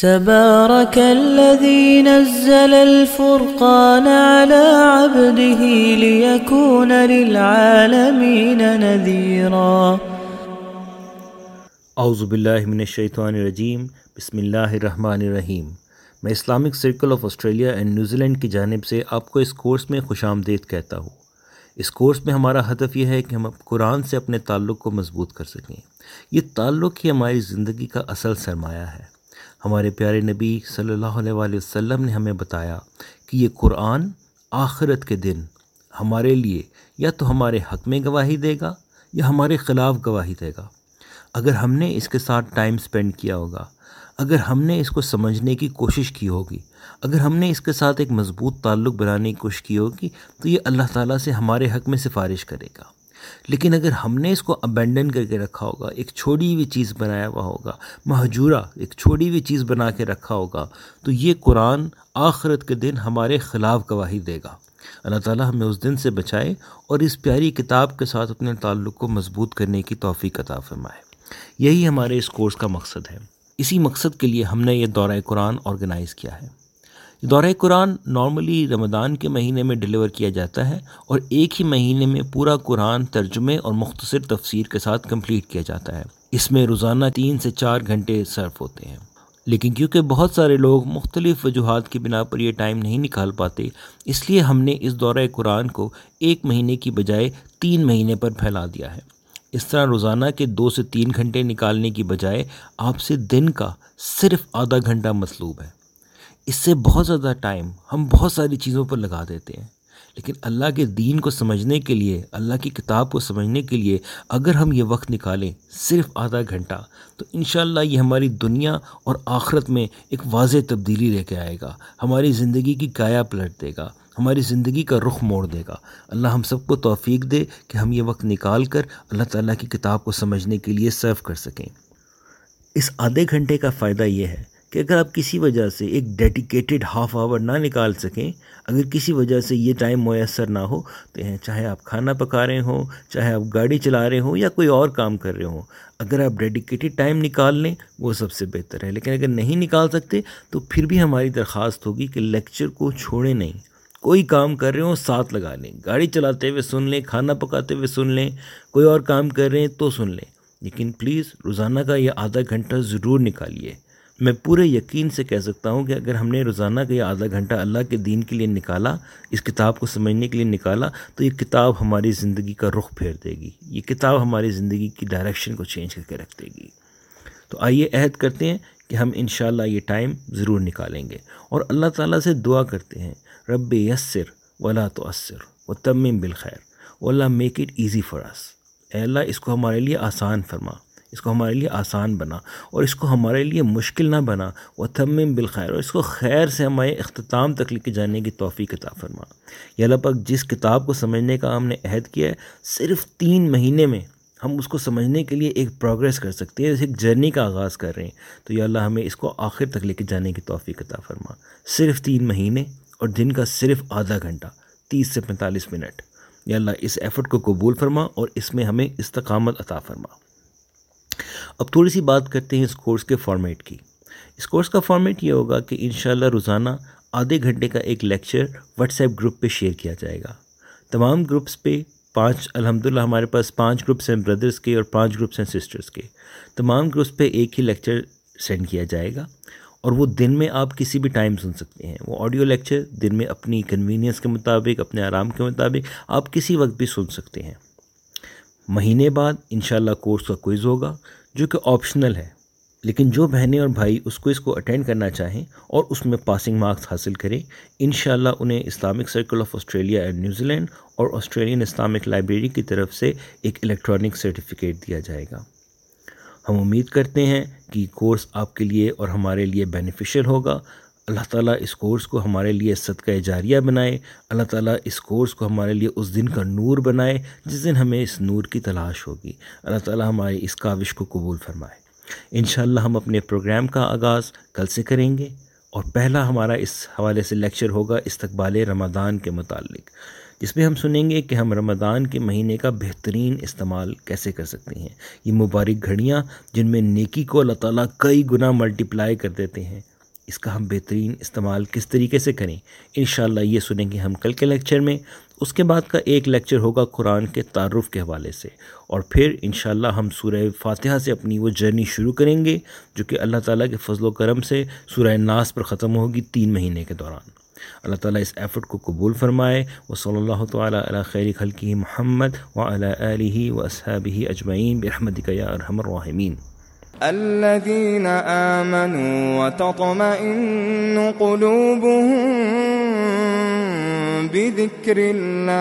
تبارك الذي نزل الفرقان على عبده ليكون للعالمين نذيرا. اعوذ باللہ من الشیطان الرجیم، بسم اللہ الرحمن الرحیم. میں Islamic Circle of Australia and New Zealand کی جانب سے آپ کو اس کورس میں خوش آمدید کہتا ہوں۔ اس کورس میں ہمارا ہدف یہ ہے کہ ہم قرآن سے اپنے تعلق کو مضبوط کر سکیں۔ یہ تعلق ہی ہماری زندگی کا اصل سرمایہ ہے۔ ہمارے پیارے نبی صلی اللہ علیہ وآلہ وسلم نے ہمیں بتایا کہ یہ قرآن آخرت کے دن ہمارے لیے یا تو ہمارے حق میں گواہی دے گا یا ہمارے خلاف گواہی دے گا۔ اگر ہم نے اس کے ساتھ ٹائم سپینڈ کیا ہوگا، اگر ہم نے اس کو سمجھنے کی کوشش کی ہوگی، اگر ہم نے اس کے ساتھ ایک مضبوط تعلق بنانے کی کوشش کی ہوگی، تو یہ اللہ تعالیٰ سے ہمارے حق میں سفارش کرے گا۔ لیکن اگر ہم نے اس کو ابینڈن کر کے رکھا ہوگا، ایک چھوڑی ہوئی چیز بنایا ہوا ہوگا، مہجورہ، ایک چھوڑی ہوئی چیز بنا کے رکھا ہوگا، تو یہ قرآن آخرت کے دن ہمارے خلاف گواہی دے گا۔ اللہ تعالیٰ ہمیں اس دن سے بچائے اور اس پیاری کتاب کے ساتھ اپنے تعلق کو مضبوط کرنے کی توفیق عطا فرمائے۔ یہی ہمارے اس کورس کا مقصد ہے۔ اسی مقصد کے لیے ہم نے یہ دورہ قرآن آرگنائز کیا ہے۔ دورہ قرآن نارملی رمضان کے مہینے میں ڈلیور کیا جاتا ہے اور ایک ہی مہینے میں پورا قرآن ترجمے اور مختصر تفسیر کے ساتھ کمپلیٹ کیا جاتا ہے۔ اس میں روزانہ تین سے چار گھنٹے صرف ہوتے ہیں۔ لیکن کیونکہ بہت سارے لوگ مختلف وجوہات کی بنا پر یہ ٹائم نہیں نکال پاتے، اس لیے ہم نے اس دورہ قرآن کو ایک مہینے کی بجائے تین مہینے پر پھیلا دیا ہے۔ اس طرح روزانہ کے دو سے تین گھنٹے نکالنے کی بجائے آپ سے دن کا صرف آدھا گھنٹہ مطلوب ہے۔ اس سے بہت زیادہ ٹائم ہم بہت ساری چیزوں پر لگا دیتے ہیں۔ لیکن اللہ کے دین کو سمجھنے کے لیے، اللہ کی کتاب کو سمجھنے کے لیے اگر ہم یہ وقت نکالیں صرف آدھا گھنٹہ، تو انشاءاللہ یہ ہماری دنیا اور آخرت میں ایک واضح تبدیلی لے کے آئے گا۔ ہماری زندگی کی کایا پلٹ دے گا، ہماری زندگی کا رخ موڑ دے گا۔ اللہ ہم سب کو توفیق دے کہ ہم یہ وقت نکال کر اللہ تعالیٰ کی کتاب کو سمجھنے کے لیے سرو کر سکیں۔ اس آدھے گھنٹے کا فائدہ یہ ہے کہ اگر آپ کسی وجہ سے ایک ڈیڈیکیٹڈ ہاف آور نہ نکال سکیں، اگر کسی وجہ سے یہ ٹائم میسر نہ ہو، تو چاہے آپ کھانا پکا رہے ہوں، چاہے آپ گاڑی چلا رہے ہوں یا کوئی اور کام کر رہے ہوں، اگر آپ ڈیڈیکیٹڈ ٹائم نکال لیں، وہ سب سے بہتر ہے۔ لیکن اگر نہیں نکال سکتے، تو پھر بھی ہماری درخواست ہوگی کہ لیکچر کو چھوڑیں نہیں۔ کوئی کام کر رہے ہوں، ساتھ لگا لیں۔ گاڑی چلاتے ہوئے سن لیں، کھانا پکاتے ہوئے سن لیں، کوئی اور کام کر رہے ہیں تو سن لیں۔ لیکن پلیز روزانہ کا یہ آدھا گھنٹہ ضرور نکالیے۔ میں پورے یقین سے کہہ سکتا ہوں کہ اگر ہم نے روزانہ کا یہ آدھا گھنٹہ اللہ کے دین کے لیے نکالا، اس کتاب کو سمجھنے کے لیے نکالا، تو یہ کتاب ہماری زندگی کا رخ پھیر دے گی۔ یہ کتاب ہماری زندگی کی ڈائریکشن کو چینج کر کے رکھ دے گی۔ تو آئیے عہد کرتے ہیں کہ ہم انشاءاللہ یہ ٹائم ضرور نکالیں گے۔ اور اللہ تعالیٰ سے دعا کرتے ہیں، رب یسر ولا تو اثر و تمم بالخیر۔ اللہ make it easy for us اے اللہ، اس کو ہمارے لیے آسان فرما۔ اس کو ہمارے لیے آسان بنا اور اس کو ہمارے لیے مشکل نہ بنا۔ وہ تمم بالخیر اور اس کو خیر سے ہمارے اختتام تک لے کے جانے کی توفیق عطا فرما۔ یا اللہ پاک، جس کتاب کو سمجھنے کا ہم نے عہد کیا ہے، صرف تین مہینے میں ہم اس کو سمجھنے کے لیے ایک پروگرس کر سکتے ہیں جیسے ایک جرنی کا آغاز کر رہے ہیں۔ تو یا اللہ، ہمیں اس کو آخر تک لے کے جانے کی توفیق عطا فرما۔ صرف تین مہینے اور دن کا صرف آدھا گھنٹہ، تیس سے پینتالیس منٹ۔ یا اللہ، اس ایفرٹ کو قبول فرما اور اس میں ہمیں استقامت عطا فرما۔ اب تھوڑی سی بات کرتے ہیں اس کورس کے فارمیٹ کی۔ اس کورس کا فارمیٹ یہ ہوگا کہ انشاءاللہ روزانہ آدھے گھنٹے کا ایک لیکچر واٹس ایپ گروپ پہ شیئر کیا جائے گا۔ تمام گروپس پہ پانچ، الحمدللہ ہمارے پاس پانچ گروپس ہیں بردرس کے اور پانچ گروپس ہیں سسٹرس کے۔ تمام گروپس پہ ایک ہی لیکچر سینڈ کیا جائے گا اور وہ دن میں آپ کسی بھی ٹائم سن سکتے ہیں۔ وہ آڈیو لیکچر دن میں اپنی کنوینئنس کے مطابق، اپنے آرام کے مطابق آپ کسی وقت بھی سن سکتے ہیں۔ مہینے بعد انشاءاللہ کورس کا کوئز ہوگا، جو کہ آپشنل ہے۔ لیکن جو بہنیں اور بھائی اس کو اس کو اٹینڈ کرنا چاہیں اور اس میں پاسنگ مارکس حاصل کریں، انشاءاللہ انہیں Islamic Circle of Australia and New Zealand اور آسٹریلین اسلامک لائبریری کی طرف سے ایک الیکٹرانک سرٹیفکیٹ دیا جائے گا۔ ہم امید کرتے ہیں کہ کورس آپ کے لیے اور ہمارے لیے بینیفیشل ہوگا۔ اللہ تعالیٰ اس کورس کو ہمارے لیے صدقہ جاریہ بنائے، اللہ تعالیٰ اس کورس کو ہمارے لیے اس دن کا نور بنائے جس دن ہمیں اس نور کی تلاش ہوگی۔ اللہ تعالیٰ ہماری اس کاوش کو قبول فرمائے۔ انشاءاللہ ہم اپنے پروگرام کا آغاز کل سے کریں گے اور پہلا ہمارا اس حوالے سے لیکچر ہوگا استقبال رمضان کے متعلق، جس میں ہم سنیں گے کہ ہم رمضان کے مہینے کا بہترین استعمال کیسے کر سکتے ہیں۔ یہ مبارک گھڑیاں جن میں نیکی کو اللہ تعالیٰ کئی گنا ملٹیپلائی کر دیتے ہیں۔ اس کا ہم بہترین استعمال کس طریقے سے کریں؟ انشاءاللہ یہ سنیں گے ہم کل کے لیکچر میں۔ اس کے بعد کا ایک لیکچر ہوگا قرآن کے تعارف کے حوالے سے۔ اور پھر انشاءاللہ ہم سورہ فاتحہ سے اپنی وہ جرنی شروع کریں گے، جو کہ اللہ تعالیٰ کے فضل و کرم سے سورہ ناس پر ختم ہوگی تین مہینے کے دوران۔ اللہ تعالیٰ اس ایفرٹ کو قبول فرمائے۔ وہ صلی اللہ تعالیٰ علیہ خیر خلقی محمد و علیہ و اصحابہ اجمعین۔ برحمتک یا ارحم الراحمین۔ الذين آمنوا وتطمئن قلوبهم بذكر الله.